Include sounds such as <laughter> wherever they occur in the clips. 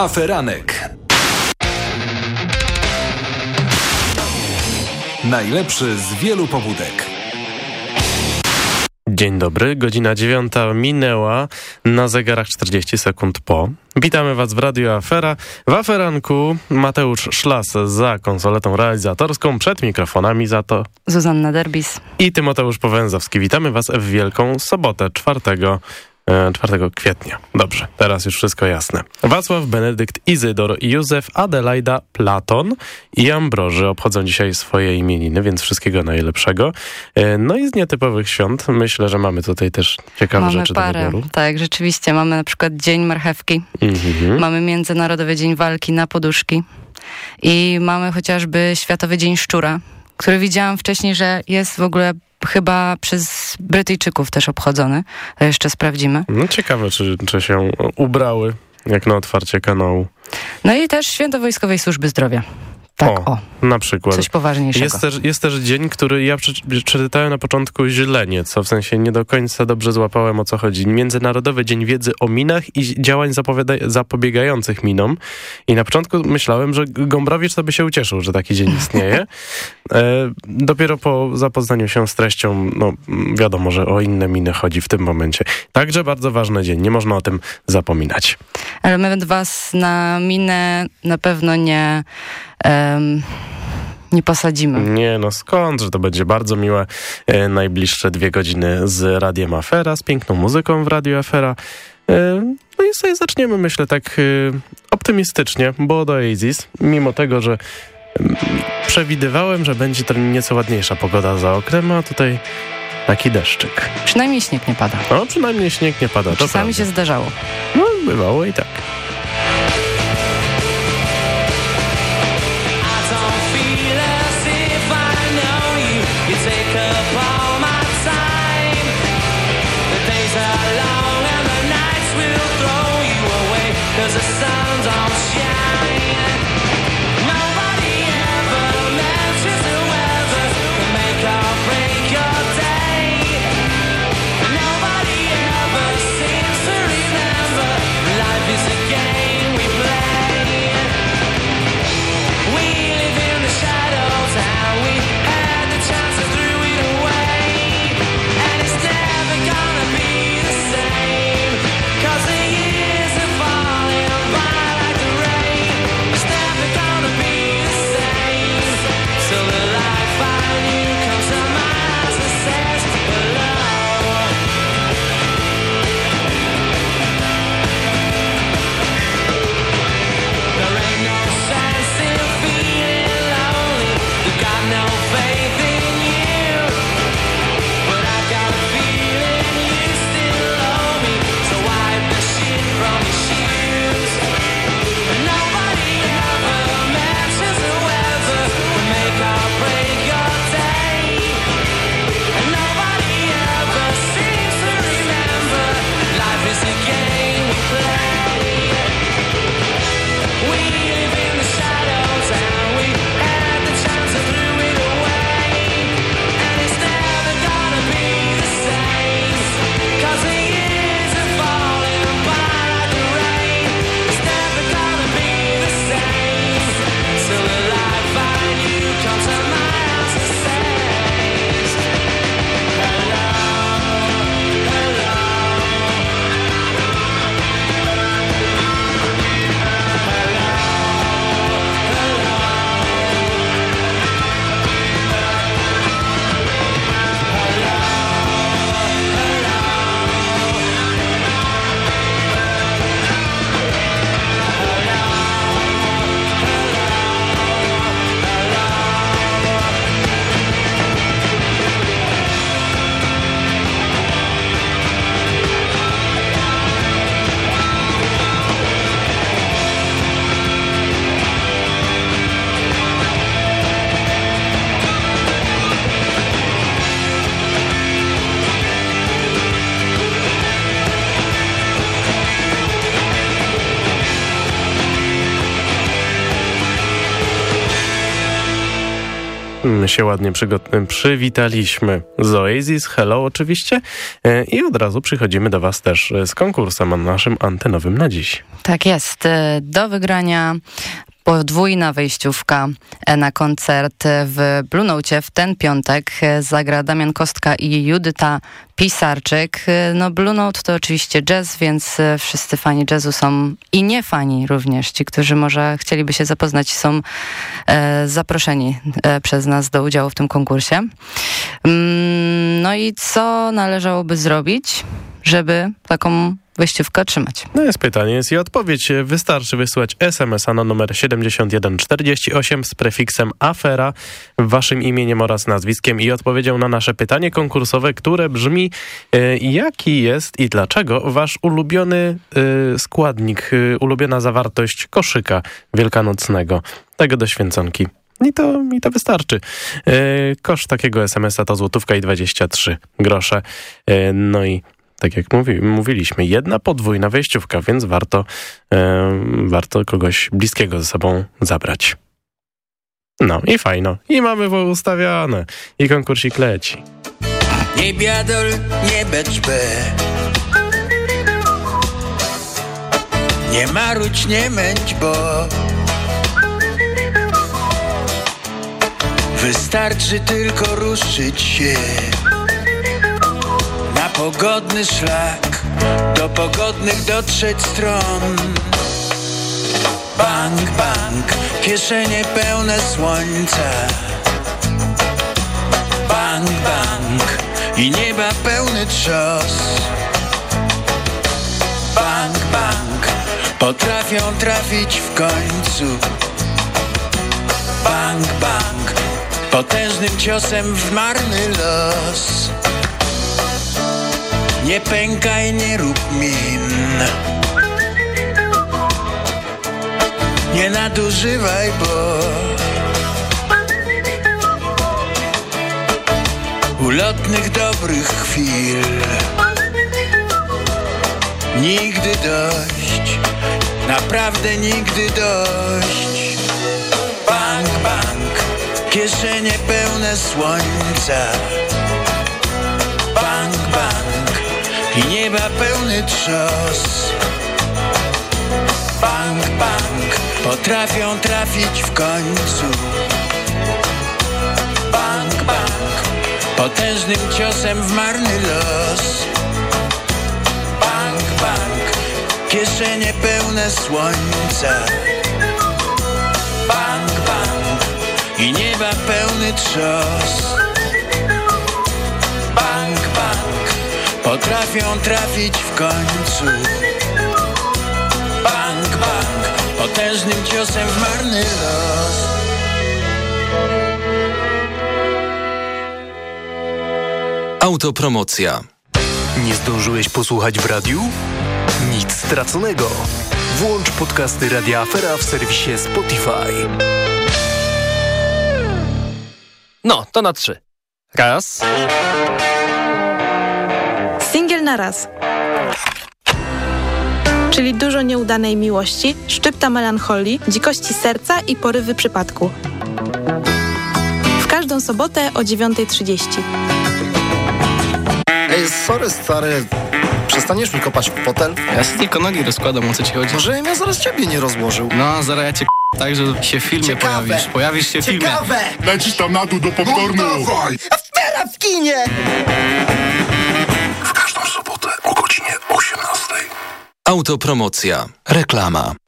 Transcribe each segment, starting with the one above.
Aferanek. Najlepszy z wielu pobudek. Dzień dobry, godzina dziewiąta minęła, na zegarach 40 sekund po. Witamy Was w Radio Afera. W Aferanku Mateusz Szlas za konsoletą realizatorską, przed mikrofonami za to Zuzanna Derbis i Tymoteusz Powęzowski. Witamy Was w Wielką Sobotę, 4 4 e, kwietnia. Dobrze, teraz już wszystko jasne. Wacław, Benedykt, Izydor, Józef, Adelaida, Platon i Ambroży obchodzą dzisiaj swoje imieniny, więc wszystkiego najlepszego. E, no i z nietypowych świąt myślę, że mamy tutaj też ciekawe mamy rzeczy parę. do wyboru. Tak, rzeczywiście. Mamy na przykład Dzień Marchewki. Mhm. Mamy Międzynarodowy Dzień Walki na Poduszki. I mamy chociażby Światowy Dzień Szczura, który widziałam wcześniej, że jest w ogóle chyba przez Brytyjczyków też obchodzony. To jeszcze sprawdzimy. No ciekawe, czy, czy się ubrały jak na otwarcie kanału. No i też Święto Wojskowej Służby Zdrowia. Tak, o, o na przykład. Coś poważniejszego. Jest też, jest też dzień, który ja przeczytałem na początku źle nieco, w sensie nie do końca dobrze złapałem o co chodzi. Międzynarodowy Dzień Wiedzy o Minach i Działań Zapobiegających Minom. I na początku myślałem, że Gombrowicz sobie się ucieszył, że taki dzień istnieje. <laughs> e, dopiero po zapoznaniu się z treścią, no wiadomo, że o inne miny chodzi w tym momencie. Także bardzo ważny dzień, nie można o tym zapominać. Element was na minę na pewno nie um, nie posadzimy. Nie, no skąd, że to będzie bardzo miłe e, najbliższe dwie godziny z Radiem Afera, z piękną muzyką w Radio Afera. E, no i sobie zaczniemy, myślę, tak e, optymistycznie, bo do Oasis, mimo tego, że przewidywałem, że będzie to nieco ładniejsza pogoda za oknem, a tutaj taki deszczyk. Przynajmniej śnieg nie pada. No, przynajmniej śnieg nie pada. Czasami się zdarzało. No, bywało i tak. Się ładnie przywitaliśmy z Oasis, hello oczywiście e, i od razu przychodzimy do Was też z konkursem naszym antenowym na dziś. Tak jest. E, do wygrania podwójna wejściówka na koncert w Blue Note w ten piątek. Zagra Damian Kostka i Judyta Pisarczyk. No Blue Note to oczywiście jazz, więc wszyscy fani jazzu są i nie fani również. Ci, którzy może chcieliby się zapoznać, są e, zaproszeni e, przez nas do udziału w tym konkursie. Mm, no i co należałoby zrobić, żeby taką wejściówkę otrzymać? No jest pytanie, jest i odpowiedź. Wystarczy wysłać SMS-a na numer 7148 z prefiksem afera, waszym imieniem oraz nazwiskiem i odpowiedzią na nasze pytanie konkursowe, które brzmi e, jaki jest i dlaczego wasz ulubiony e, składnik, e, ulubiona zawartość koszyka wielkanocnego, tego do święconki. I to, I to wystarczy. Koszt takiego SMS-a to złotówka i 23 grosze. No i tak jak mówi, mówiliśmy, jedna podwójna wejściówka, więc warto, e, warto kogoś bliskiego ze sobą zabrać. No i fajno. I mamy ustawione. I konkursik leci. Nie biadol, nie becz be. Nie maruć, nie męć, bo Wystarczy tylko ruszyć się pogodny szlak Do pogodnych dotrzeć stron. Bank, bank, kieszenie pełne słońca. Bank, bank i nieba pełny trzos. Bank, bank, potrafią trafić w końcu. Bank, bank, potężnym ciosem w marny los nie pękaj, nie rób min. Nie nadużywaj, bo Ulotnych dobrych chwil Nigdy dość. Naprawdę nigdy dość. Bank, bank Kieszenie pełne słońca. Bank, bank i nieba pełny trzos. Bank, bank, potrafią trafić w końcu. Bank, bank, potężnym ciosem w marny los. Bank, bank, kieszenie pełne słońca. Bank, bank i nieba pełny trzos. Bank, bank potrafią trafić w końcu. Bank, bank, potężnym ciosem w marny los. Autopromocja. Nie zdążyłeś posłuchać w radiu? Nic straconego. Włącz podcasty Radia Afera w serwisie Spotify. No, to na trzy. Raz na raz. Czyli dużo nieudanej miłości, szczypta melancholii, dzikości serca i porywy przypadku. W każdą sobotę o 9.30. Ej, sorry stary, przestaniesz mi kopać w fotel? Ja sobie tylko nogi rozkładam, o co ci chodzi? Może ja zaraz ciebie nie rozłożył. No, zaraz ja cię tak, że się w filmie Ciekawe. pojawisz. Pojawisz się w filmie. Ciekawe! Lecisz tam na dół do popcornu. No dawaj! A teraz w kinie! Autopromocja. Reklama.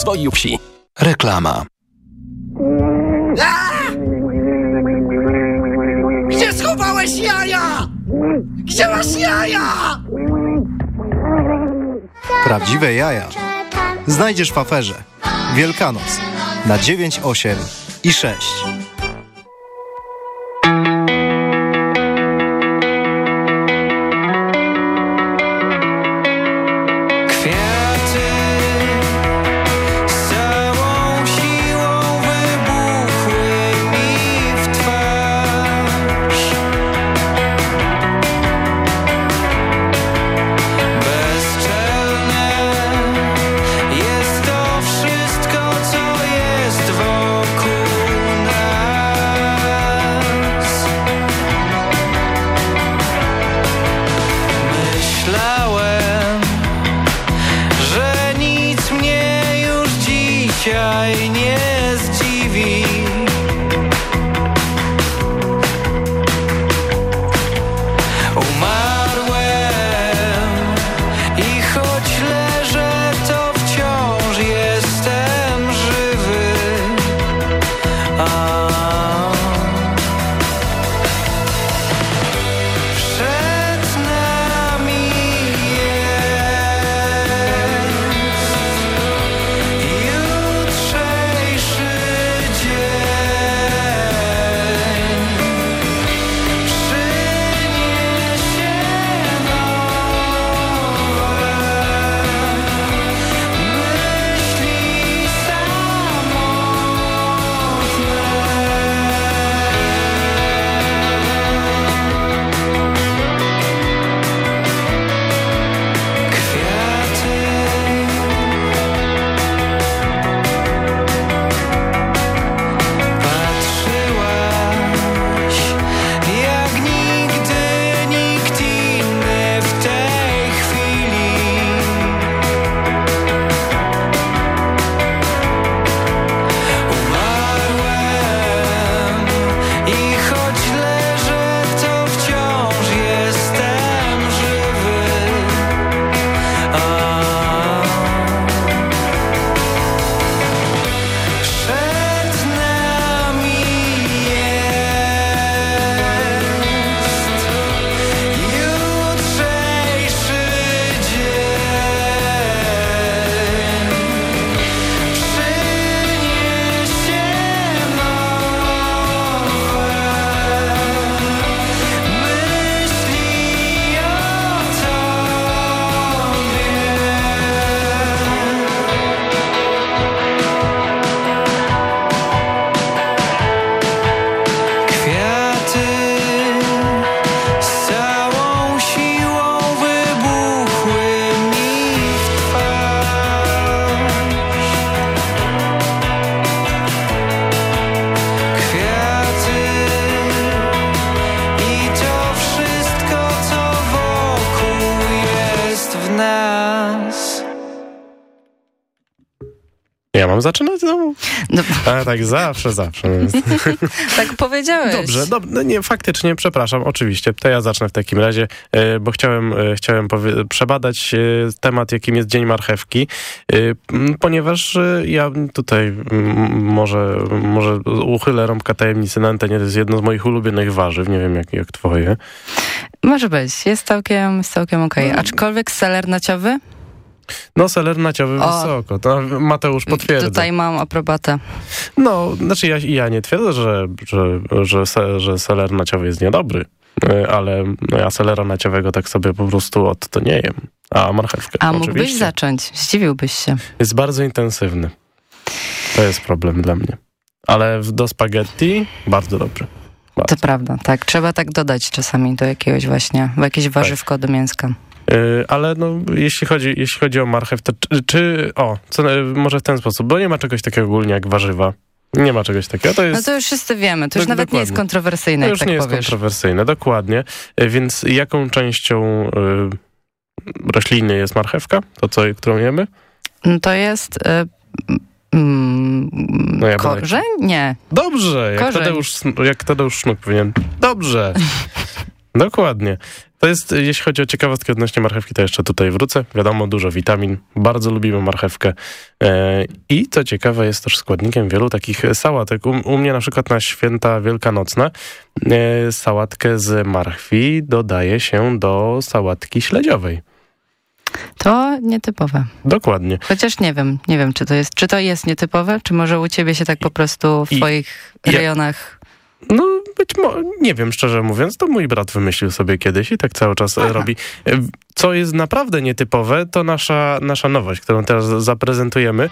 Rozwoju Wsi. Reklama. A! Gdzie schowałeś jaja? Gdzie masz jaja? Prawdziwe jaja znajdziesz w aferze. Wielkanoc na 9, 8 i 6. Zaczynać znowu? No, tak, zawsze, zawsze. <laughs> tak powiedziałeś. Dobrze, dob no nie, faktycznie, przepraszam, oczywiście. To ja zacznę w takim razie, e, bo chciałem, e, chciałem przebadać e, temat, jakim jest Dzień Marchewki, ponieważ ja tutaj może, może uchylę rąbka tajemnicy na antenie, to jest jedno z moich ulubionych warzyw, nie wiem jak, jak twoje. Może być, jest całkiem, jest całkiem okej. Okay. No. Aczkolwiek seler naciowy? No, seler naciowy wysoko. To Mateusz potwierdza. Tutaj mam aprobatę. No, znaczy ja, ja nie twierdzę, że, że, że, se, że seler naciowy jest niedobry, e, ale no ja selera naciowego tak sobie po prostu od to nie jem. A marchewkę A oczywiście. mógłbyś zacząć, zdziwiłbyś się. Jest bardzo intensywny. To jest problem dla mnie. Ale do spaghetti bardzo dobry. Bardzo. To prawda, tak. Trzeba tak dodać czasami do jakiegoś właśnie, w jakieś warzywko tak. do mięska. Yy, ale no, jeśli chodzi, jeśli chodzi o marchew, to czy, czy o, co, może w ten sposób, bo nie ma czegoś takiego ogólnie jak warzywa. Nie ma czegoś takiego. To jest, no to już wszyscy wiemy, to już nawet dokładnie. nie jest kontrowersyjne, To już tak nie powiesz. jest kontrowersyjne, dokładnie. Yy, więc jaką częścią yy, rośliny jest marchewka? To, co, którą jemy? No to jest... Mm, no ja korzeń? Nie. Dobrze, jak Tadeusz, jak Tadeusz Sznuk powinien. Dobrze. <laughs> Dokładnie. To jest, jeśli chodzi o ciekawostkę odnośnie marchewki, to jeszcze tutaj wrócę. Wiadomo, dużo witamin. Bardzo lubimy marchewkę. E, I co ciekawe, jest też składnikiem wielu takich sałatek. U, u mnie na przykład na święta wielkanocne e, sałatkę z marchwi dodaje się do sałatki śledziowej. To nietypowe. Dokładnie. Chociaż nie wiem, nie wiem, czy to jest, czy to jest nietypowe, czy może u ciebie się tak po prostu w I, twoich i, rejonach... No, być może, nie wiem, szczerze mówiąc, to mój brat wymyślił sobie kiedyś i tak cały czas Aha. robi. Co jest naprawdę nietypowe, to nasza, nasza nowość, którą teraz zaprezentujemy.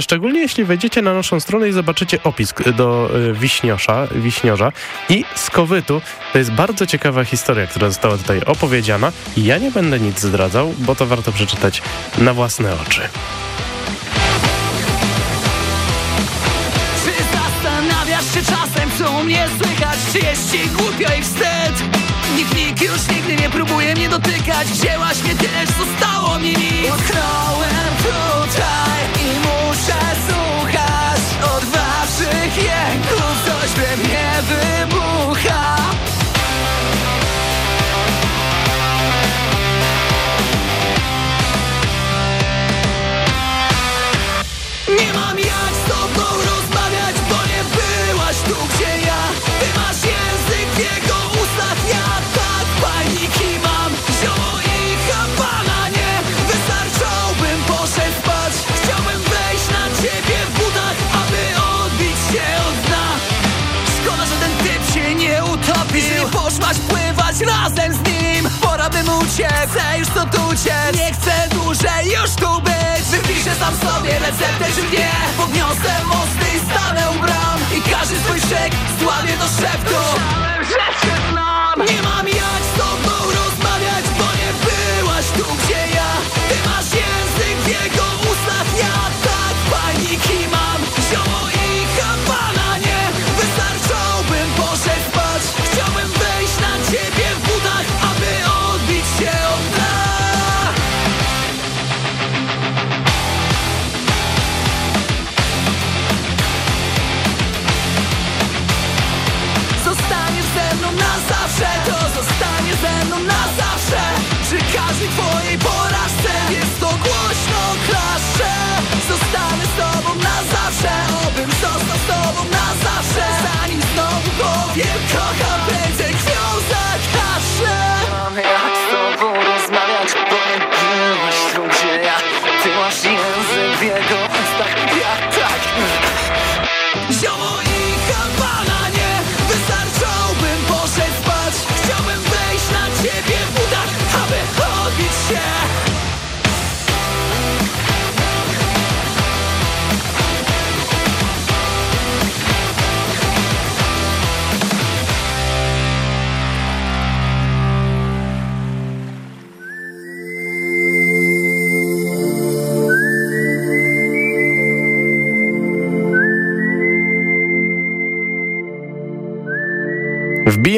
Szczególnie jeśli wejdziecie na naszą stronę i zobaczycie opis do e, wiśniosza, wiśniorza i skowytu. To jest bardzo ciekawa historia, która została tutaj opowiedziana. Ja nie będę nic zdradzał, bo to warto przeczytać na własne oczy. Się czasem, co mnie słychać? Czy jest ci głupio i wstyd? Nikt, nikt już nigdy nie próbuje mnie dotykać Wzięłaś mnie też, zostało mi nic tutaj i muszę Uciekł, chcę już stąd uciec. Nie chcę dłużej już tu być. Wypiszę sam sobie receptę, czy nie? Podniosę mosty i stanę u bram. I każdy swój szek zdławię do szeptu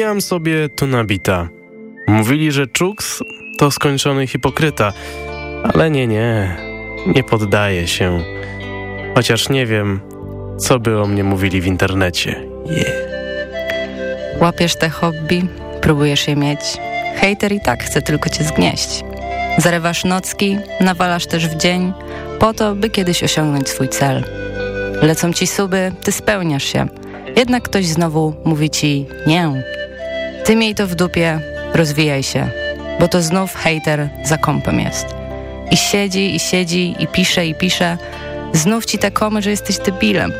Wbijam sobie tu nabita. Mówili, że Czuks to skończony hipokryta, ale nie, nie, nie poddaje się. Chociaż nie wiem, co by o mnie mówili w internecie. Yeah. Łapiesz te hobby, próbujesz je mieć. Hejter i tak chce tylko cię zgnieść. Zarywasz nocki, nawalasz też w dzień, po to, by kiedyś osiągnąć swój cel. Lecą ci suby, ty spełniasz się. Jednak ktoś znowu mówi ci nie. Ty miej to w dupie, rozwijaj się, bo to znów hejter za kąpem jest. I siedzi, i siedzi, i pisze, i pisze. Znów ci te komy, że jesteś debilem.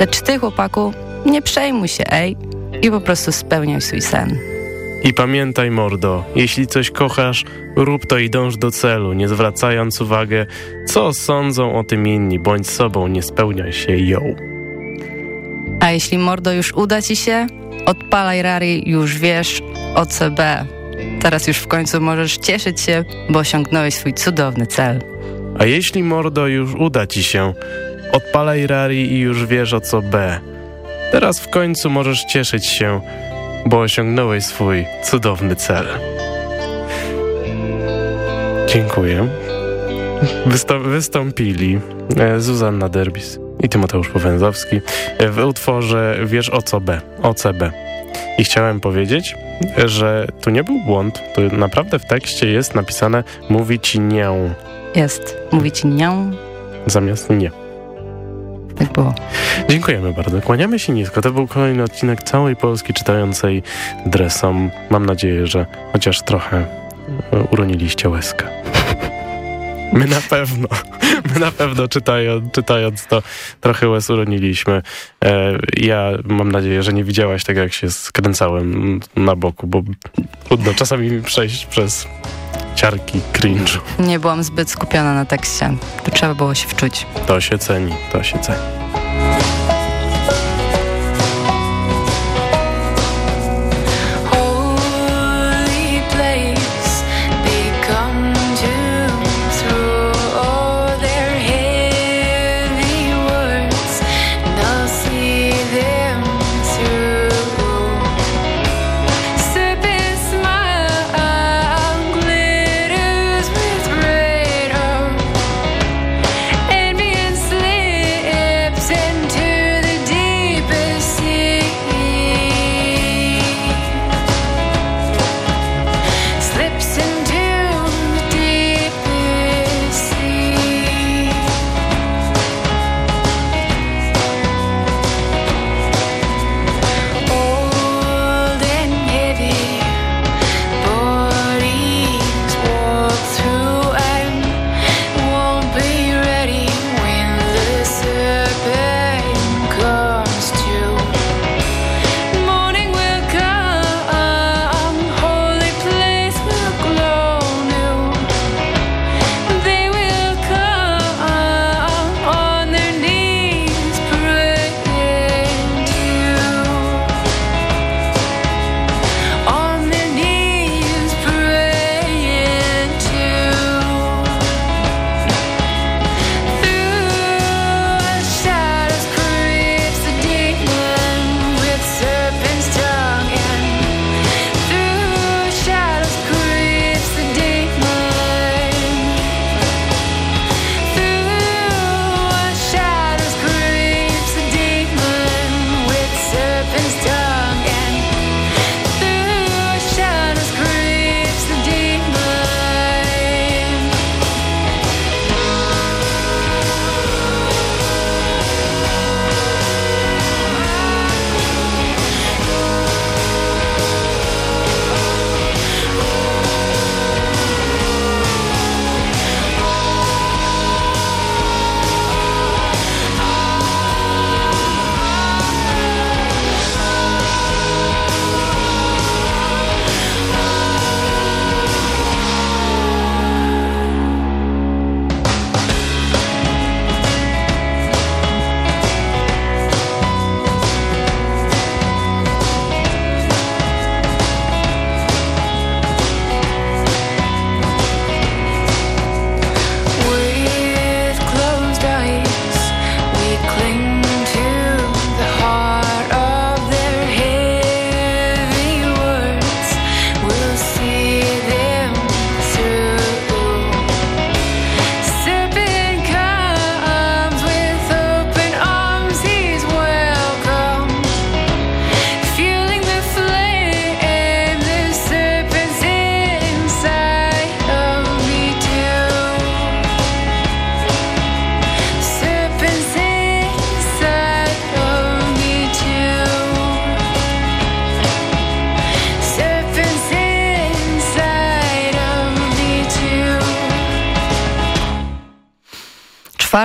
Lecz ty, chłopaku, nie przejmuj się, ej, i po prostu spełniaj swój sen. I pamiętaj, mordo, jeśli coś kochasz, rób to i dąż do celu, nie zwracając uwagę, co sądzą o tym inni, bądź sobą, nie spełniaj się ją. A jeśli mordo już uda ci się, odpalaj rari, już wiesz o CB. Teraz już w końcu możesz cieszyć się, bo osiągnąłeś swój cudowny cel. A jeśli mordo już uda ci się, odpalaj rari i już wiesz o co B. Teraz w końcu możesz cieszyć się, bo osiągnąłeś swój cudowny cel. Dziękuję. Wystą wystąpili e, Zuzanna Derbis i Tymoteusz Powęzowski w utworze Wiesz o co B, OCB. I chciałem powiedzieć, że tu nie był błąd, tu naprawdę w tekście jest napisane mówi ci nie. Jest, mówi ci nie. Zamiast nie. Tak było. Dziękujemy bardzo. Kłaniamy się nisko. To był kolejny odcinek całej Polski czytającej dresom. Mam nadzieję, że chociaż trochę e, uroniliście łezkę. My na pewno, na pewno czytając, czytając to trochę łez uroniliśmy. E, ja mam nadzieję, że nie widziałaś tego, jak się skręcałem na boku, bo trudno czasami przejść przez ciarki cringe'u. Nie byłam zbyt skupiona na tekście. To trzeba było się wczuć. To się ceni, to się ceni.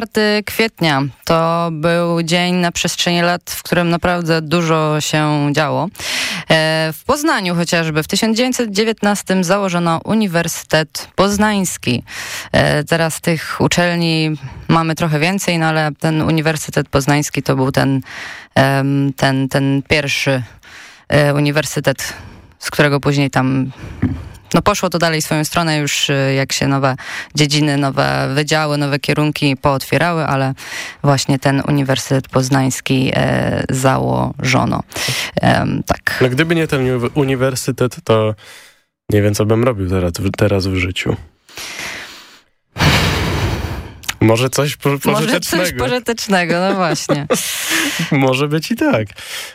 4 kwietnia to był dzień na przestrzeni lat, w którym naprawdę dużo się działo. E, w Poznaniu chociażby w 1919 założono Uniwersytet Poznański. E, teraz tych uczelni mamy trochę więcej, no ale ten Uniwersytet Poznański to był ten, ten, ten pierwszy e, uniwersytet, z którego później tam no poszło to dalej swoją stronę już y, jak się nowe dziedziny, nowe wydziały, nowe kierunki pootwierały, ale właśnie ten Uniwersytet Poznański e, założono. E, tak. No gdyby nie ten uniwersytet, to nie wiem, co bym robił teraz, teraz w życiu. Może coś po pożytecznego. Może coś pożytecznego, no właśnie. <laughs> Może być i tak.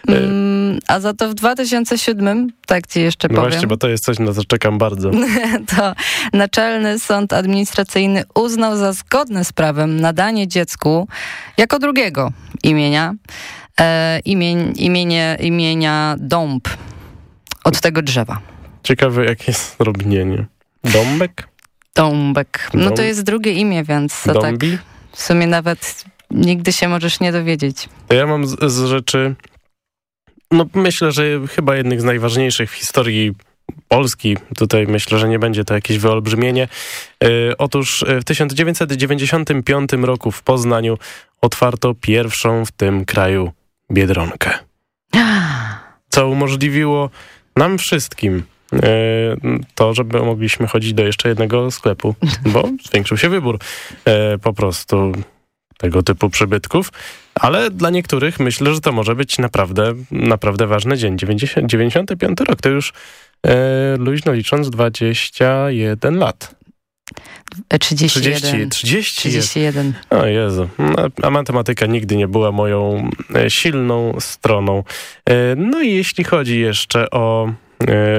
Mm, a za to w 2007, tak ci jeszcze no powiem. właśnie, bo to jest coś, na co czekam bardzo. <laughs> to Naczelny Sąd Administracyjny uznał za zgodne z prawem nadanie dziecku jako drugiego imienia, e, imień, imienie, imienia Dąb od tego drzewa. Ciekawe, jakie jest robnienie. Dąbek? Dąbek. No to jest drugie imię, więc to tak w sumie nawet nigdy się możesz nie dowiedzieć. Ja mam z, z rzeczy, no myślę, że chyba jednych z najważniejszych w historii Polski. Tutaj myślę, że nie będzie to jakieś wyolbrzymienie. Yy, otóż e, w 1995 roku w Poznaniu otwarto pierwszą w tym kraju Biedronkę. <gasps> Co umożliwiło nam wszystkim to, żeby mogliśmy chodzić do jeszcze jednego sklepu, <laughs> bo zwiększył się wybór e, po prostu tego typu przybytków, ale dla niektórych myślę, że to może być naprawdę, naprawdę ważny dzień. 90, 95 rok to już e, luźno licząc 21 lat. 31. 30, 30 31. O Jezu, no, a matematyka nigdy nie była moją silną stroną. No i jeśli chodzi jeszcze o E,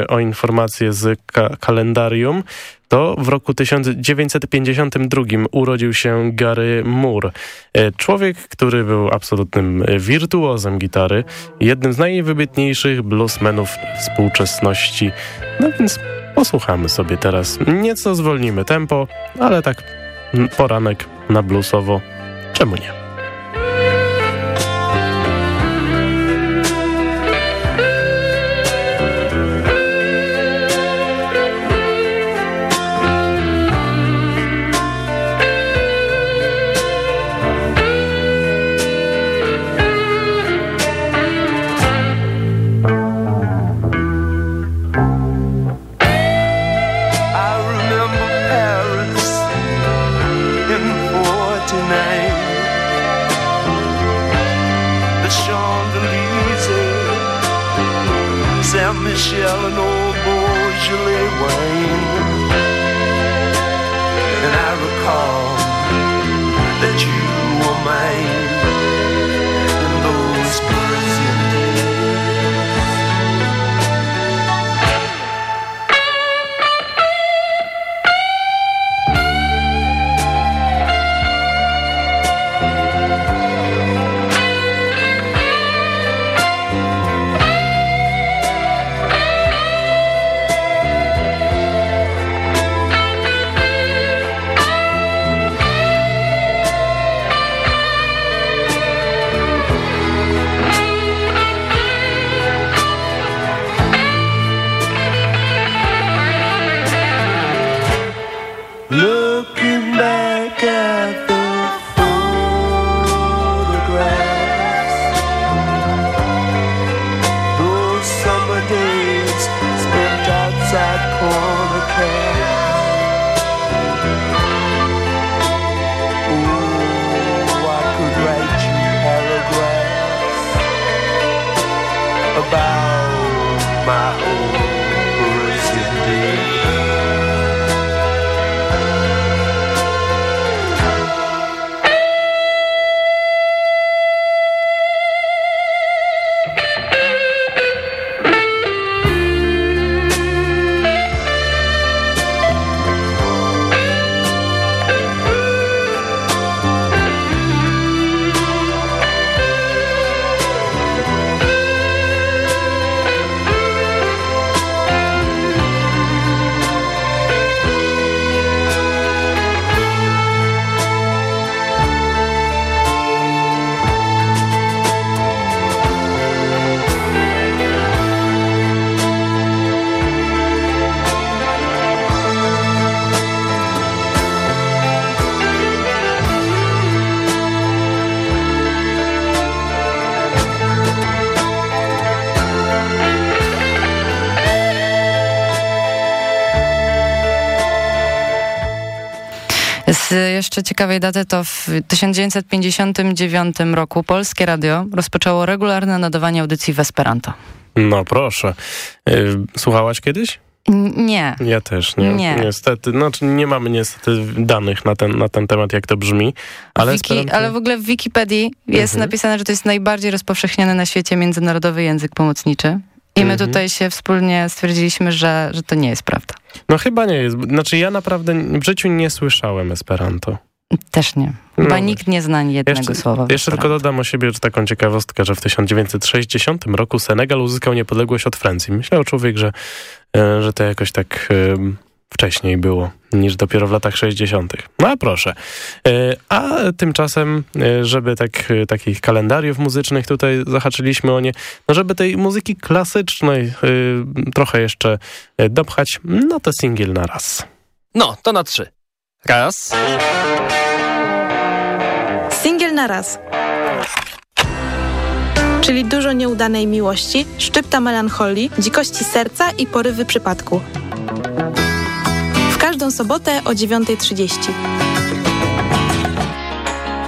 o informację z ka kalendarium, to w roku 1952 urodził się Gary Moore. E, człowiek, który był absolutnym wirtuozem gitary, jednym z najwybitniejszych bluesmenów współczesności. No więc posłuchamy sobie teraz. Nieco zwolnimy tempo, ale tak poranek na bluesowo. Czemu nie? Jeszcze ciekawej daty, to w 1959 roku Polskie Radio rozpoczęło regularne nadawanie audycji w Esperanto. No proszę. Y, słuchałaś kiedyś? Nie. Ja też, nie. Nie. Niestety, znaczy nie mamy niestety danych na ten, na ten temat, jak to brzmi, ale... Wiki, Esperanto- ale w ogóle w Wikipedii jest Mhm. napisane, że to jest najbardziej rozpowszechniony na świecie międzynarodowy język pomocniczy. I my Mhm. tutaj się wspólnie stwierdziliśmy, że, że to nie jest prawda. No chyba nie jest. Znaczy ja naprawdę w życiu nie słyszałem Esperanto. Też nie. No Chyba właśnie. nikt nie zna ani jednego Jeszcze, słowa. jeszcze tylko dodam o siebie że taką ciekawostkę, że w 1960 roku Senegal uzyskał niepodległość od Francji. Myślał człowiek, że, e, że to jakoś tak e, wcześniej było niż dopiero w latach 60. No a proszę. E, A tymczasem, żeby tak, takich kalendariów muzycznych tutaj zahaczyliśmy o nie, no żeby tej muzyki klasycznej trochę jeszcze dopchać, no to singiel na raz. No, to na trzy. Raz. Na raz. Czyli dużo nieudanej miłości, szczypta melancholii, dzikości serca i porywy przypadku. W każdą sobotę o 9.30.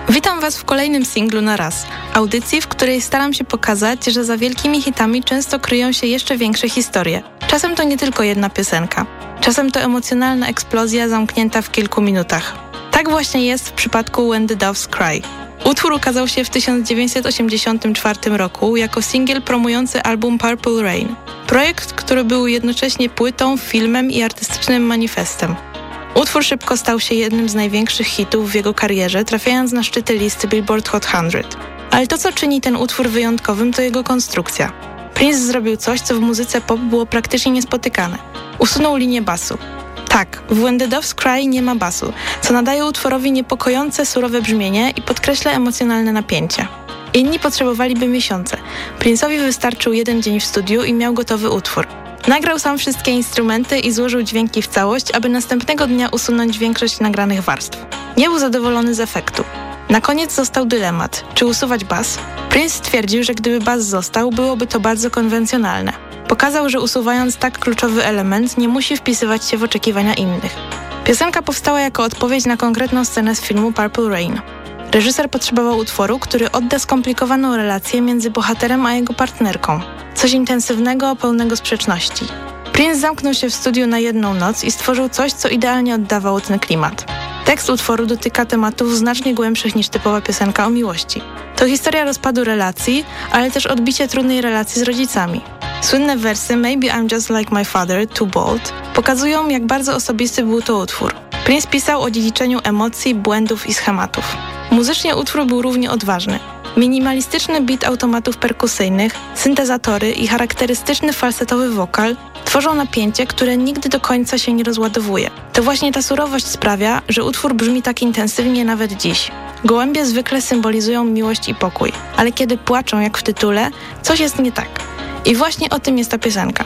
Witam Was w kolejnym singlu na raz. Audycji, w której staram się pokazać, że za wielkimi hitami często kryją się jeszcze większe historie. Czasem to nie tylko jedna piosenka. Czasem to emocjonalna eksplozja zamknięta w kilku minutach. Tak właśnie jest w przypadku When the Doves Cry. Utwór ukazał się w 1984 roku jako singiel promujący album Purple Rain. Projekt, który był jednocześnie płytą, filmem i artystycznym manifestem. Utwór szybko stał się jednym z największych hitów w jego karierze, trafiając na szczyty listy Billboard Hot 100. Ale to, co czyni ten utwór wyjątkowym, to jego konstrukcja. Prince zrobił coś, co w muzyce pop było praktycznie niespotykane. Usunął linię basu. Tak, w When the Doves Cry nie ma basu, co nadaje utworowi niepokojące, surowe brzmienie i podkreśla emocjonalne napięcie. Inni potrzebowaliby miesiące. Prince'owi wystarczył jeden dzień w studiu i miał gotowy utwór. Nagrał sam wszystkie instrumenty i złożył dźwięki w całość, aby następnego dnia usunąć większość nagranych warstw. Nie był zadowolony z efektu. Na koniec został dylemat, czy usuwać bas. Prince stwierdził, że gdyby bas został, byłoby to bardzo konwencjonalne. Pokazał, że usuwając tak kluczowy element, nie musi wpisywać się w oczekiwania innych. Piosenka powstała jako odpowiedź na konkretną scenę z filmu Purple Rain. Reżyser potrzebował utworu, który odda skomplikowaną relację między bohaterem a jego partnerką. Coś intensywnego, pełnego sprzeczności. Prince zamknął się w studiu na jedną noc i stworzył coś, co idealnie oddawało ten klimat. Tekst utworu dotyka tematów znacznie głębszych niż typowa piosenka o miłości. To historia rozpadu relacji, ale też odbicie trudnej relacji z rodzicami. Słynne wersy Maybe I'm Just Like My Father, Too Bold pokazują, jak bardzo osobisty był to utwór. Prince pisał o dziedziczeniu emocji, błędów i schematów. Muzycznie utwór był równie odważny. Minimalistyczny beat automatów perkusyjnych, syntezatory i charakterystyczny falsetowy wokal tworzą napięcie, które nigdy do końca się nie rozładowuje. To właśnie ta surowość sprawia, że utwór brzmi tak intensywnie nawet dziś. Gołębie zwykle symbolizują miłość i pokój, ale kiedy płaczą jak w tytule, coś jest nie tak. I właśnie o tym jest ta piosenka.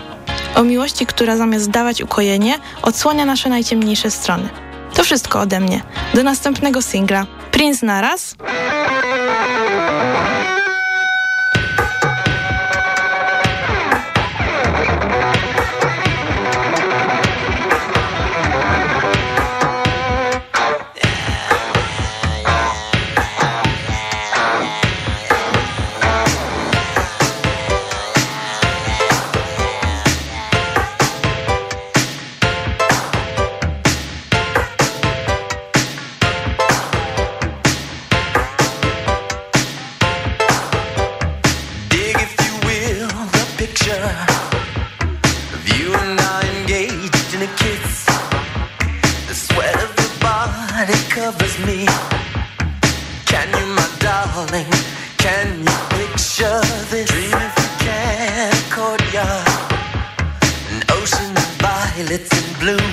O miłości, która zamiast dawać ukojenie, odsłania nasze najciemniejsze strony. To wszystko ode mnie. Do następnego singla. Prince naraz. Dream if you can, a courtyard, an ocean of violets in bloom.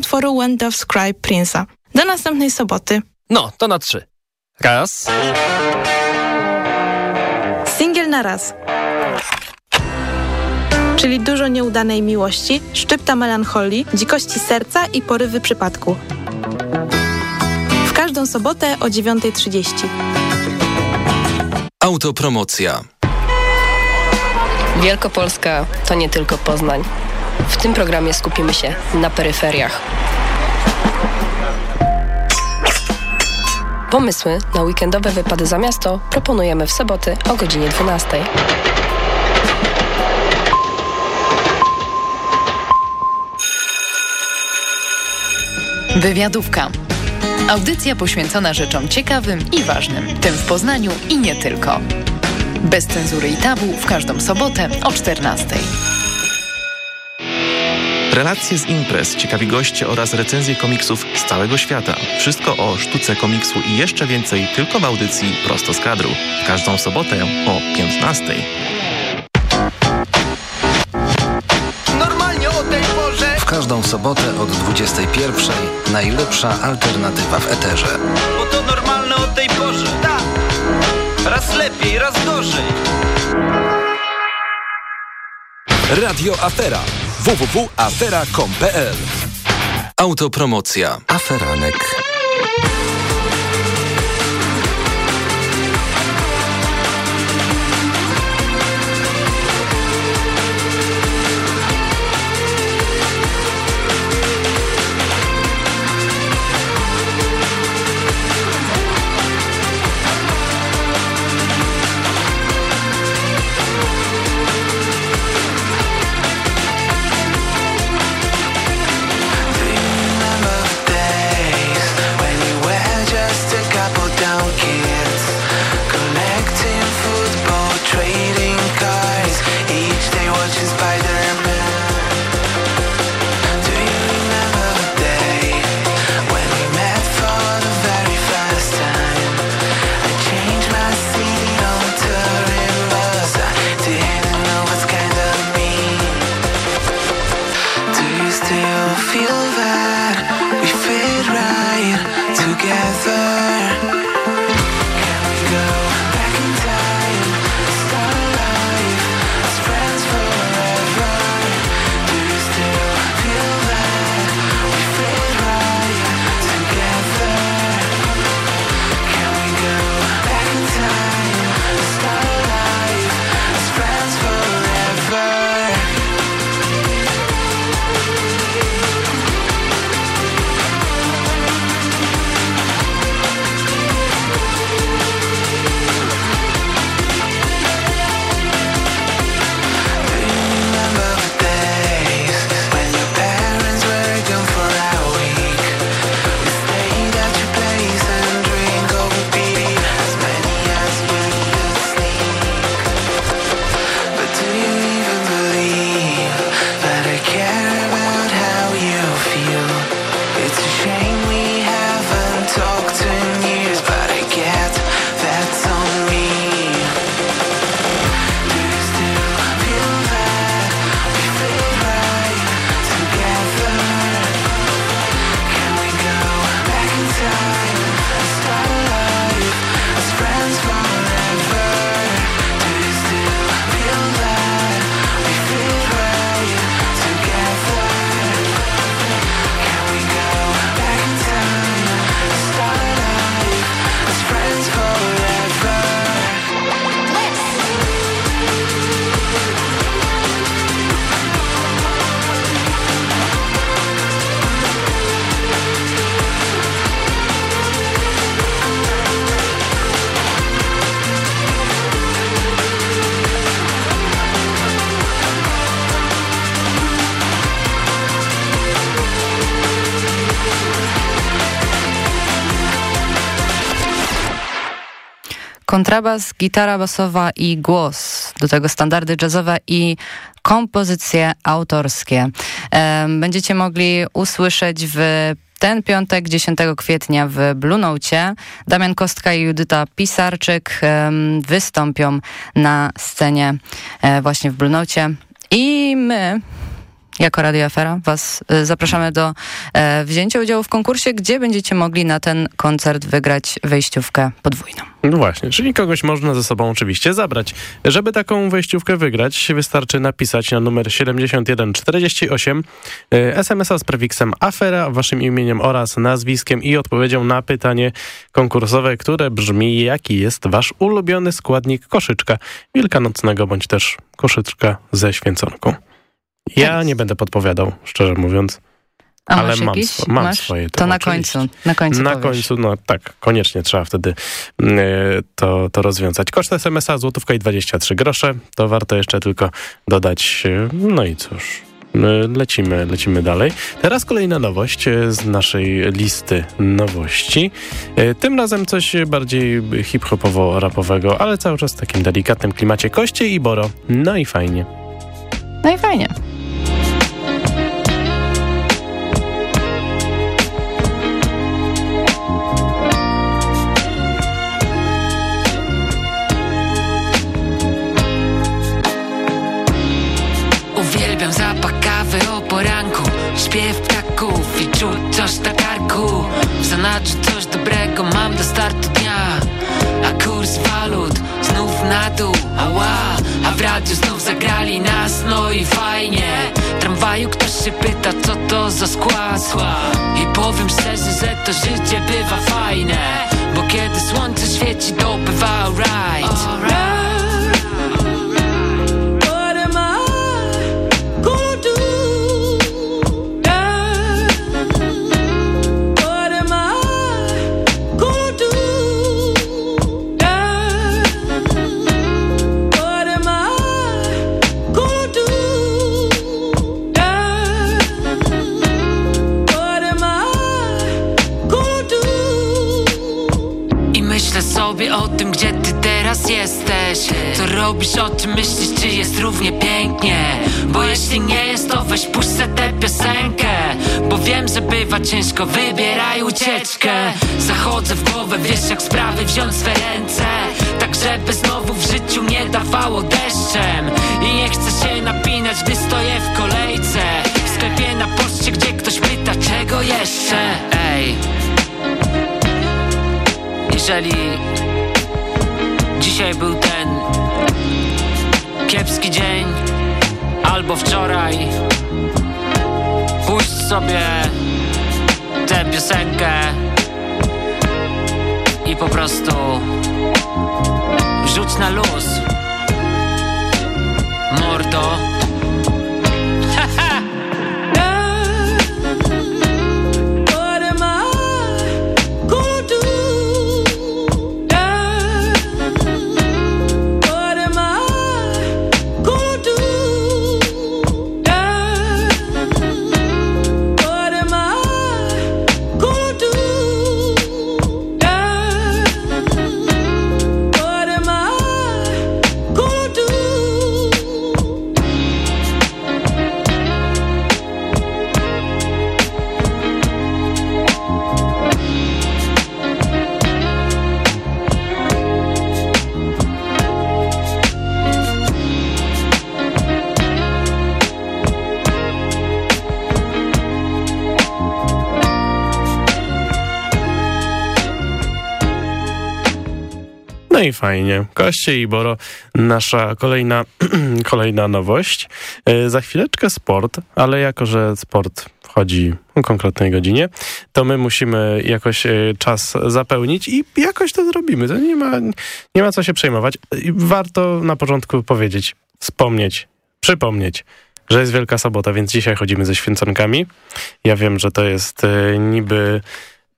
Utworu When Doves Cry Prince'a. Do następnej soboty. No, to na trzy. Raz. Singiel na raz. Czyli dużo nieudanej miłości, szczypta melancholii, dzikości serca i porywy przypadku. W każdą sobotę o 9.30. Autopromocja. Wielkopolska to nie tylko Poznań. W tym programie skupimy się na peryferiach. Pomysły na weekendowe wypady za miasto proponujemy w soboty o godzinie 12. Wywiadówka. Audycja poświęcona rzeczom ciekawym i ważnym, tym w Poznaniu i nie tylko. Bez cenzury i tabu w każdą sobotę o 14. Relacje z imprez, ciekawi goście oraz recenzje komiksów z całego świata. Wszystko o sztuce komiksu i jeszcze więcej tylko w audycji Prosto z kadru. W każdą sobotę o 15. Normalnie o tej porze. W każdą sobotę od 21. Najlepsza alternatywa w eterze. Bo to normalne o tej porze. Tak. Raz lepiej, raz gorzej. Radio Afera. www.afera.com.pl Autopromocja. Aferanek. Kontrabas, gitara basowa i głos. Do tego standardy jazzowe i kompozycje autorskie. Będziecie mogli usłyszeć w ten piątek, 10 kwietnia w Blue Damian Kostka i Judyta Pisarczyk wystąpią na scenie e, właśnie w Blue. I my jako Radio Afera was e, zapraszamy do e, wzięcia udziału w konkursie, gdzie będziecie mogli na ten koncert wygrać wejściówkę podwójną. No właśnie, czyli kogoś można ze sobą oczywiście zabrać. Żeby taką wejściówkę wygrać, wystarczy napisać na numer 7148 e, SMS-a z prefiksem afera, waszym imieniem oraz nazwiskiem i odpowiedzią na pytanie konkursowe, które brzmi, jaki jest wasz ulubiony składnik koszyczka wielkanocnego, bądź też koszyczka ze święconką. Ja nie będę podpowiadał, szczerze mówiąc. A ale mam, mam Masz? swoje. To na oczywiście. końcu, na końcu Na powiesz. końcu, no tak, koniecznie trzeba wtedy e, to, to rozwiązać. Koszt SMS-a złotówka i 23 grosze. To warto jeszcze tylko dodać. e, No i cóż. e, Lecimy, lecimy dalej. Teraz kolejna nowość z naszej listy nowości. Tym razem coś bardziej hip-hopowo-rapowego, ale cały czas w takim delikatnym klimacie. Koście i Boro. No i fajnie. No i fajnie. Na dół. Ała, a w radiu znów zagrali nas No i fajnie. Tramwaju ktoś się pyta co to za skład? I powiem szczerze, że to życie bywa fajne Bo kiedy słońce świeci to bywa alright o tym, gdzie ty teraz jesteś. Co robisz, o czym myślisz, czy jest równie pięknie? Bo jeśli nie jest, to weź puść tę piosenkę. Bo wiem, że bywa ciężko, wybieraj ucieczkę. Zachodzę w głowę, wiesz jak sprawy wziąć swe ręce. Tak żeby znowu w życiu nie dawało deszczem. I nie chcę się napinać, gdy stoję w kolejce. W sklepie na poczcie, gdzie ktoś pyta, czego jeszcze? Ej. Jeżeli dzisiaj był ten kiepski dzień albo wczoraj, puść sobie tę piosenkę i po prostu rzuć na luz. Mordo. No i fajnie. Koście i Boro, nasza kolejna, <clears throat> kolejna nowość. E, za chwileczkę sport, ale jako, że sport wchodzi o konkretnej godzinie, to my musimy jakoś e, czas zapełnić i jakoś to zrobimy. To nie ma, nie ma co się przejmować. I Warto na początku powiedzieć, wspomnieć, przypomnieć, że jest Wielka Sobota, więc dzisiaj chodzimy ze święconkami. Ja wiem, że to jest e, niby...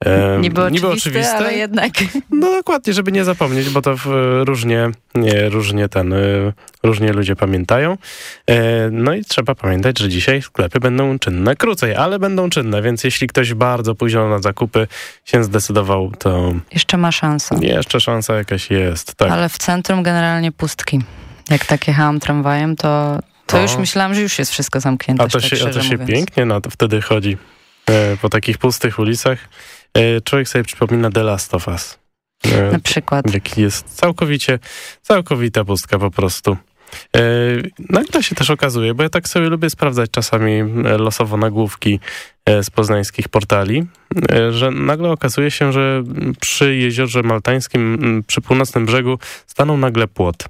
e, Niby oczywiste, ale jednak. <laughs> no dokładnie, żeby nie zapomnieć, bo to w, różnie, nie, różnie ten, y, różnie ludzie pamiętają. E, No i trzeba pamiętać, że dzisiaj sklepy będą czynne krócej, ale będą czynne, więc jeśli ktoś bardzo późno na zakupy się zdecydował, to Jeszcze ma szansę. jeszcze szansa jakaś jest. Tak. Ale w centrum generalnie pustki. Jak tak jechałam tramwajem, to, to już myślałam, że już jest wszystko zamknięte. A to się, a to się mówiąc. pięknie na to wtedy chodzi e, po takich pustych ulicach. E, Człowiek sobie przypomina The Last of Us. E, Na przykład. Jaki jest całkowicie, całkowita pustka po prostu. Nagle się też okazuje, bo ja tak sobie lubię sprawdzać czasami e, losowo nagłówki z poznańskich portali, że nagle okazuje się, że przy jeziorze maltańskim, przy północnym brzegu stanął nagle płot.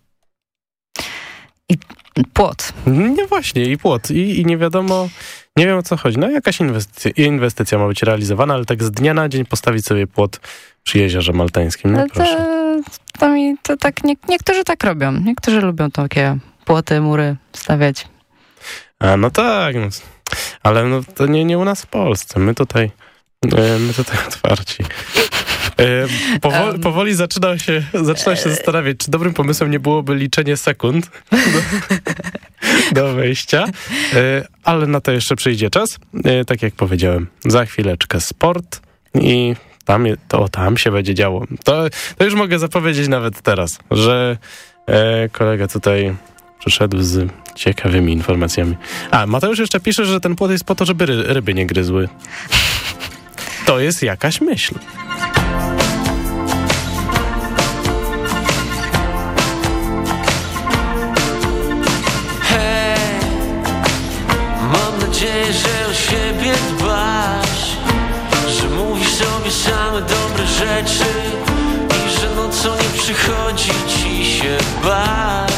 Płot. Nie właśnie, i płot. I, I nie wiadomo, nie wiem o co chodzi. No jakaś inwestycja, inwestycja ma być realizowana, ale tak z dnia na dzień postawić sobie płot przy jeziorze maltańskim. No Ale proszę. to, to, mi, to tak, nie, niektórzy tak robią. Niektórzy lubią takie płoty, mury stawiać. A no tak, no, ale no, to nie, nie u nas w Polsce. My tutaj, e, my tutaj <laughs> otwarci. E, powoli, powoli zaczyna się, zaczyna się zastanawiać, czy dobrym pomysłem nie byłoby liczenie sekund do, <laughs> do wejścia, e, ale na to jeszcze przyjdzie czas. E, tak jak powiedziałem, za chwileczkę sport i tam, je- to tam się będzie działo. To, to już mogę zapowiedzieć nawet teraz, że e, kolega tutaj przyszedł z ciekawymi informacjami. A, Mateusz jeszcze pisze, że ten płot jest po to, żeby ry ryby nie gryzły. <laughs> To jest jakaś myśl. Rzeczy I że nocą nie przychodzi ci się bać.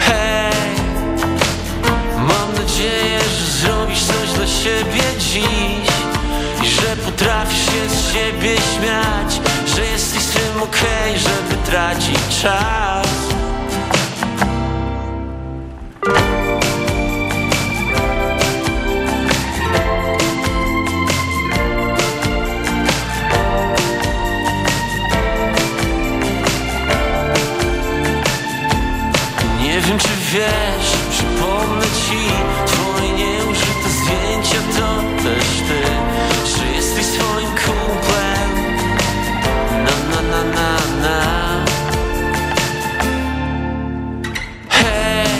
Hej, mam nadzieję, że zrobisz coś dla siebie dziś I że potrafisz się z siebie śmiać Że jesteś z tym okej, żeby tracić czas wiesz, przypomnę ci Twoje nieużyte zdjęcia to też ty Że jesteś swoim kumplem. Na na na na na. Hej,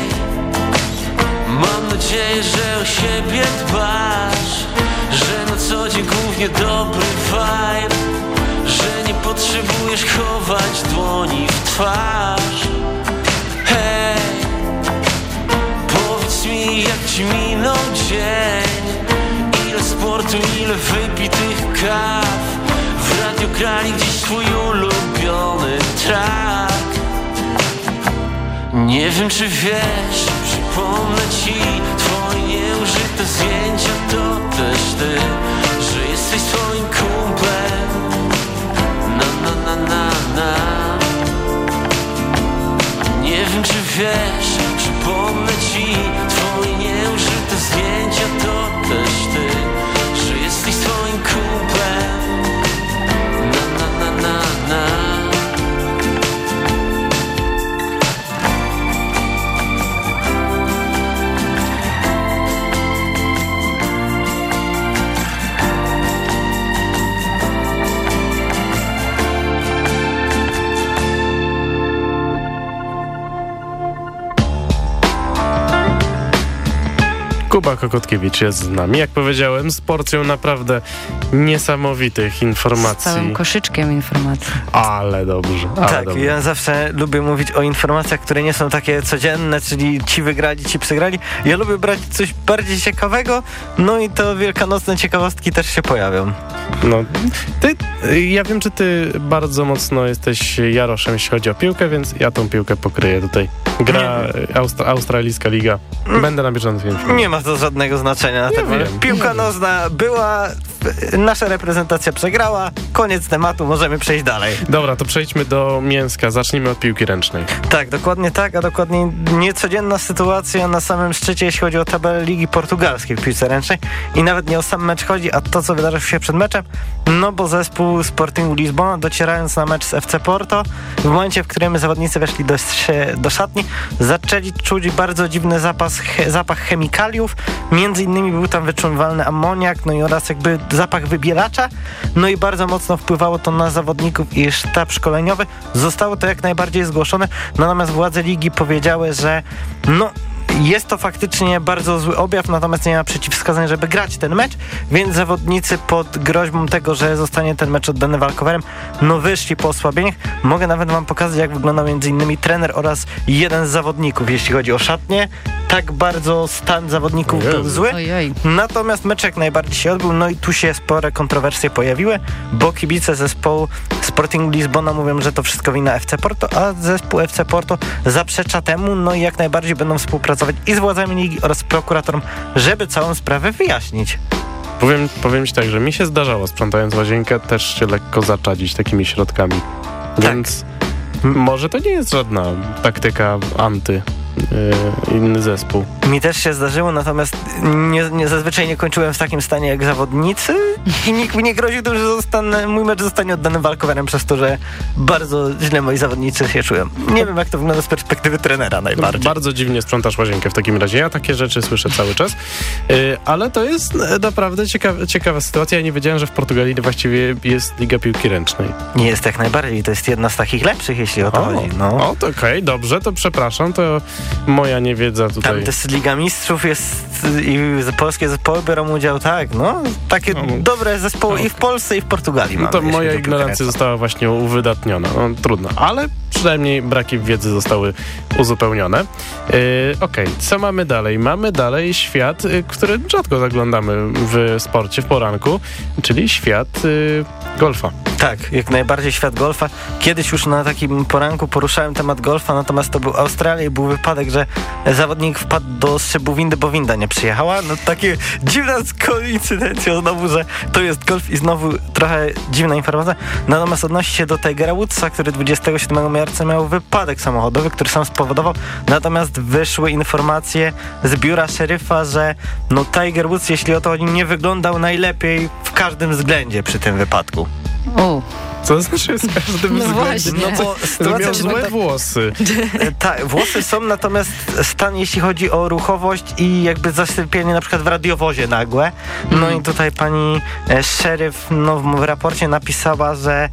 mam nadzieję, że o siebie dbasz Że na co dzień głównie dobry vibe Że nie potrzebujesz chować dłoni w twarz jak ci minął dzień? Ile sportu, ile wypitych kaw? W radio grali gdzieś twój ulubiony track. Nie wiem czy wiesz, przypomnę ci Twoje nieużyte zdjęcia to też ty Że jesteś swoim kumplem. Na na na na na. Nie wiem czy wiesz, przypomnę ci zdjęcia to Kuba Kokotkiewicz jest z nami, jak powiedziałem, z porcją naprawdę niesamowitych Z informacji. całym koszyczkiem informacji. Ale dobrze, ale Tak, dobrze. ja zawsze lubię mówić o informacjach, które nie są takie codzienne, czyli ci wygrali, ci przegrali. Ja lubię brać coś bardziej ciekawego, no i to wielkanocne ciekawostki też się pojawią. No, ty, ja wiem, że ty bardzo mocno jesteś Jaroszem, jeśli chodzi o piłkę, więc ja tą piłkę pokryję tutaj. Gra Austra- Australijska Liga. Będę na bieżąco. Nie ma to żadnego znaczenia na ten moment. Piłka nożna była, nasza reprezentacja przegrała, koniec tematu, możemy przejść dalej. Dobra, to przejdźmy do mięska. Zacznijmy od piłki ręcznej. Tak, dokładnie tak, a dokładnie niecodzienna sytuacja na samym szczycie, jeśli chodzi o tabelę Ligi Portugalskiej w piłce ręcznej. I nawet nie o sam mecz chodzi, a to, co wydarzyło się przed meczem, no bo zespół Sportingu Lizbona, docierając na mecz z FC Porto, w momencie, w którym zawodnicy weszli do, do szatni, zaczęli czuć bardzo dziwny zapas, zapach chemikaliów. Między innymi był tam wyczuwalny amoniak, no i oraz jakby zapach wybielacza. No i bardzo mocno wpływało to na zawodników i sztab szkoleniowy. Zostało to jak najbardziej zgłoszone, natomiast władze ligi powiedziały, że no jest to faktycznie bardzo zły objaw, natomiast nie ma przeciwwskazań, żeby grać ten mecz, więc zawodnicy pod groźbą tego, że zostanie ten mecz oddany walkowerem, no wyszli po osłabieniach. Mogę nawet wam pokazać, jak wyglądał między innymi trener oraz jeden z zawodników, jeśli chodzi o szatnie. Tak bardzo stan zawodników Jezu. był zły. Ojoj. Natomiast mecz jak najbardziej się odbył, no i tu się spore kontrowersje pojawiły, bo kibice zespołu Sporting Lizbona mówią, że to wszystko wina FC Porto, a zespół FC Porto zaprzecza temu, no i jak najbardziej będą współpracować i z władzami ligi oraz prokuratorem, żeby całą sprawę wyjaśnić. Powiem, powiem ci tak, że mi się zdarzało sprzątając łazienkę też się lekko zaczadzić takimi środkami. Więc m- może to nie jest żadna taktyka anty inny zespół. Mi też się zdarzyło, natomiast nie, nie, zazwyczaj nie kończyłem w takim stanie jak zawodnicy i nikt mi nie groził tym, że zostanę, mój mecz zostanie oddany walkowerem przez to, że bardzo źle moi zawodnicy się czują. Nie wiem, jak to wygląda z perspektywy trenera najbardziej. Bardzo dziwnie sprzątasz łazienkę w takim razie. Ja takie rzeczy słyszę cały czas. Yy, ale to jest e, naprawdę ciekawa, ciekawa sytuacja. Ja nie wiedziałem, że w Portugalii właściwie jest Liga Piłki Ręcznej. Nie jest jak najbardziej, to jest jedna z takich lepszych, jeśli o to chodzi. No. O, to okej, dobrze, to przepraszam, to moja niewiedza tutaj. Tam też Liga Mistrzów jest i polskie zespoły biorą udział, tak, no. Takie dobre zespoły i w Polsce, i w Portugalii No to moja ignorancja została właśnie uwydatniona. No, trudno, ale przynajmniej braki wiedzy zostały uzupełnione. Yy, Okej, co mamy dalej? Mamy dalej świat, y, który rzadko zaglądamy w sporcie w poranku, czyli świat y, golfa. Tak, jak najbardziej świat golfa. Kiedyś już na takim poranku poruszałem temat golfa, natomiast to był Australia i był wypadek, że zawodnik wpadł do szybu windy, bo winda nie przyjechała. No takie dziwna koincydencja znowu, że to jest golf i znowu trochę dziwna informacja. Natomiast odnosi się do Tigera Woodsa, który 27 marca miał wypadek samochodowy, który sam spowodował. Natomiast wyszły informacje z biura szeryfa, że no Tiger Woods, jeśli o to chodzi, nie wyglądał najlepiej w każdym względzie przy tym wypadku. Co znaczy z każdym No względem? właśnie. No To miał złe tak- włosy. Tak, włosy są, natomiast stan, jeśli chodzi o ruchowość i jakby zasypienie na przykład w radiowozie nagłe. No i tutaj pani e, szeryf no, w, w raporcie napisała, że,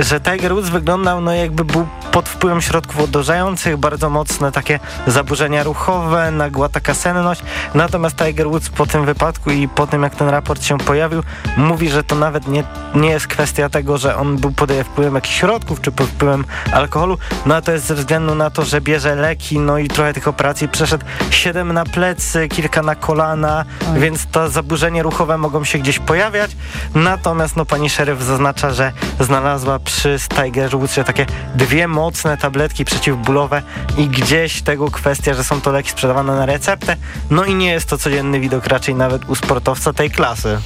że Tiger Woods wyglądał no jakby był pod wpływem środków odurzających, bardzo mocne takie zaburzenia ruchowe, nagła taka senność. Natomiast Tiger Woods po tym wypadku i po tym jak ten raport się pojawił, mówi, że to nawet nie, nie jest kwestia tego, że on był pod wpływem jakichś środków czy pod wpływem alkoholu, no a to jest ze względu na to, że bierze leki, no i trochę tych operacji przeszedł. Siedem na plecy, kilka na kolana, Oj. więc to zaburzenie ruchowe mogą się gdzieś pojawiać. Natomiast no pani szeryf zaznacza, że znalazła przy Tiger Woodsie takie dwie mocne tabletki przeciwbólowe i gdzieś tego kwestia, że są to leki sprzedawane na receptę. No i nie jest to codzienny widok raczej nawet u sportowca tej klasy.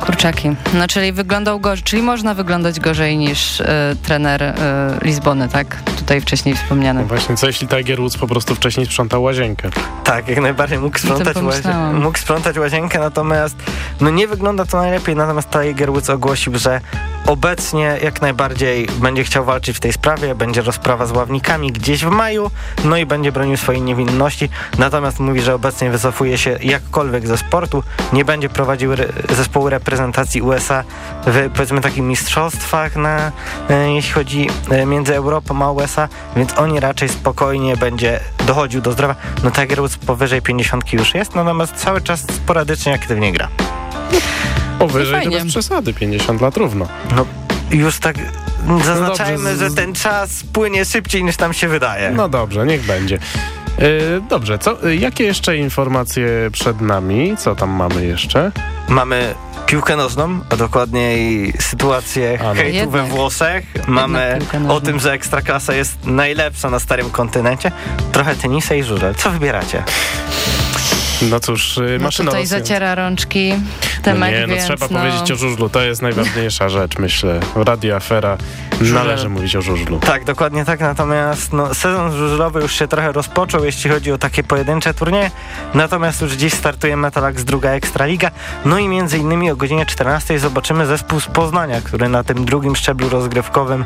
Kurczaki. No czyli wyglądał gorzej, czyli można wyglądać gorzej niż e, trener e, Lizbony, tak? Tutaj wcześniej wspomniany. No właśnie, co jeśli Tiger Woods po prostu wcześniej sprzątał łazienkę? Tak, jak najbardziej mógł sprzątać, łazienkę, mógł sprzątać łazienkę, natomiast no nie wygląda to najlepiej, natomiast Tiger Woods ogłosił, że obecnie jak najbardziej będzie chciał walczyć w tej sprawie, będzie rozprawa z ławnikami gdzieś w maju, no i będzie bronił swojej niewinności, natomiast mówi, że obecnie wycofuje się jakkolwiek ze sportu, nie będzie prowadził re zespołu reprezentacji USA w powiedzmy takich mistrzostwach na, e, jeśli chodzi e, między Europą a USA, więc oni raczej spokojnie będzie dochodził do zdrowia. No Tiger Woods powyżej 50 już jest, natomiast cały czas sporadycznie aktywnie gra. Powyżej to bez przesady, 50 lat równo. No już tak zaznaczajmy, dobrze, z- że ten czas płynie szybciej niż nam się wydaje. No dobrze, niech będzie. Yy, dobrze, co, jakie jeszcze informacje przed nami? Co tam mamy jeszcze? Mamy piłkę nożną, a dokładniej sytuację A, no. hejtu we Jednak. Włoszech. Mamy o tym, że Ekstraklasa jest najlepsza na starym kontynencie. Trochę tenisa i żużel. Co wybieracie? No cóż, yy, No maszyna tutaj rosnąca. zaciera rączki No temat, nie, no więc trzeba no, powiedzieć o żużlu, to jest najważniejsza rzecz, myślę. Radio Afera, należy mówić o żużlu. Tak, dokładnie tak, natomiast no, sezon żużlowy już się trochę rozpoczął, jeśli chodzi o takie pojedyncze turnieje, natomiast już dziś startuje Metalax druga Ekstraliga, no i między innymi o godzinie 14 zobaczymy zespół z Poznania, który na tym drugim szczeblu rozgrywkowym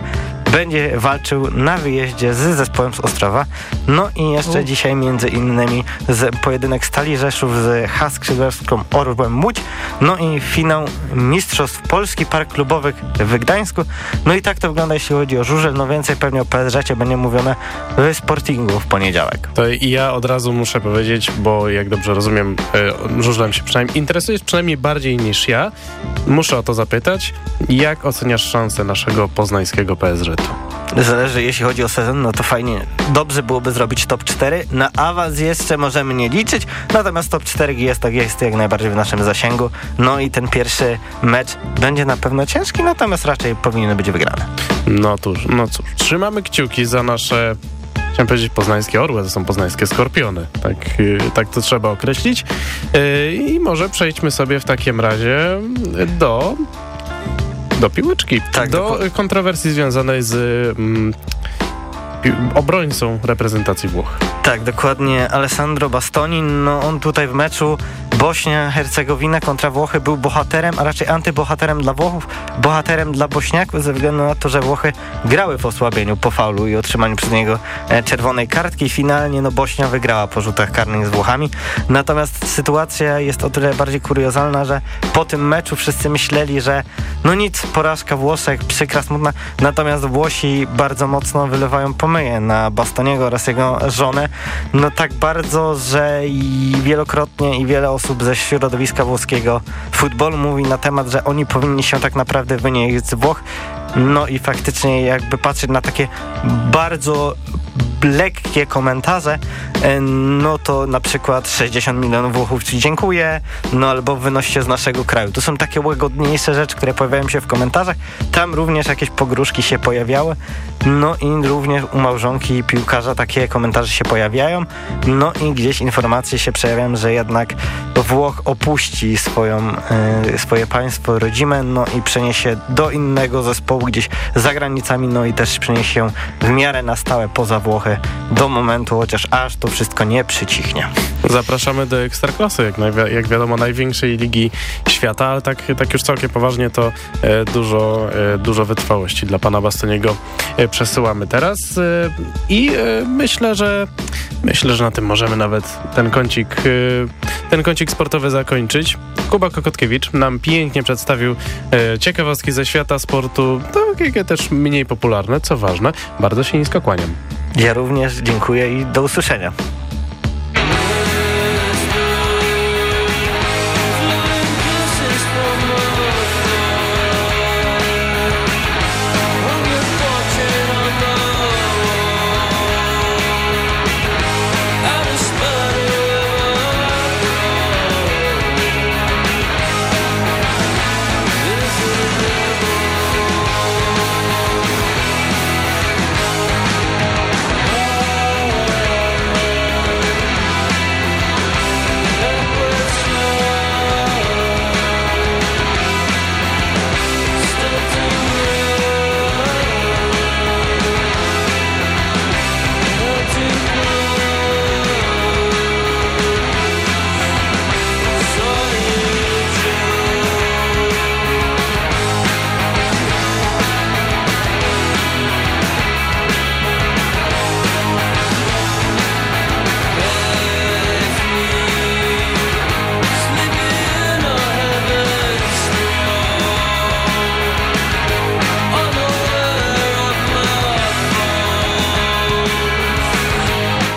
będzie walczył na wyjeździe z zespołem z Ostrowa. No i jeszcze U. dzisiaj między innymi z pojedynek Stali Rzeszów z Haskrzydłowską Orłem Łódź. No i finał Mistrzostw Polski Park Klubowych w Gdańsku. No i tak to wygląda jeśli chodzi o żużel. No więcej pewnie o PSŻ będzie mówione w Sportingu w poniedziałek. To i ja od razu muszę powiedzieć, bo jak dobrze rozumiem, e, żużlem się przynajmniej interesujesz przynajmniej bardziej niż ja. Muszę o to zapytać. Jak oceniasz szanse naszego poznańskiego PSŻ-u? Zależy, jeśli chodzi o sezon, no to fajnie. Dobrze byłoby zrobić top 4. Na awans jeszcze możemy nie liczyć, natomiast top 4 jest tak jest jak najbardziej w naszym zasięgu. No i ten pierwszy mecz będzie na pewno ciężki, natomiast raczej powinien być wygrany. No cóż, no cóż, trzymamy kciuki za nasze chciałem powiedzieć poznańskie orły, to są poznańskie skorpiony. Tak, y, tak to trzeba określić. Y, I może przejdźmy sobie w takim razie do do piłeczki. Tak, do kontrowersji związanej z mm, obrońcą reprezentacji Włoch. Tak, dokładnie. Alessandro Bastoni, no on tutaj w meczu Bośnia-Hercegowina kontra Włochy był bohaterem, a raczej antybohaterem dla Włochów, bohaterem dla Bośniaków ze względu na to, że Włochy grały w osłabieniu po faulu i otrzymaniu przez niego e, czerwonej kartki. Finalnie no Bośnia wygrała po rzutach karnych z Włochami. Natomiast sytuacja jest o tyle bardziej kuriozalna, że po tym meczu wszyscy myśleli, że no nic, porażka Włoszech, przykra, smutna. Natomiast Włosi bardzo mocno wylewają pomyje na Bastoniego oraz jego żonę. No tak bardzo, że i wielokrotnie i wiele osób ze środowiska włoskiego futbolu mówi na temat, że oni powinni się tak naprawdę wynieść z Włoch. No i faktycznie jakby patrzeć na takie bardzo lekkie komentarze, e, no to na przykład 60 milionów Włochów ci dziękuję, no albo wynoście z naszego kraju. To są takie łagodniejsze rzeczy, które pojawiają się w komentarzach. Tam również jakieś pogróżki się pojawiały, no i również u małżonki i piłkarza takie komentarze się pojawiają, no i gdzieś informacje się przejawiają, że jednak Włoch opuści swoją, y, swoje państwo rodzime, no i przeniesie do innego zespołu gdzieś za granicami, no i też przeniesie się w miarę na stałe poza Włochy do momentu, chociaż aż to wszystko nie przycichnie. Zapraszamy do Ekstraklasy, jak, jak wiadomo największej ligi świata, ale tak, tak już całkiem poważnie to e, dużo, e, dużo wytrwałości dla pana Bastoniego e, przesyłamy teraz e, i e, myślę, że myślę, że na tym możemy nawet ten kącik, e, ten kącik sportowy zakończyć. Kuba Kokotkiewicz nam pięknie przedstawił ciekawostki ze świata sportu, takie też mniej popularne, co ważne. Bardzo się nisko kłaniam. Ja również dziękuję i do usłyszenia.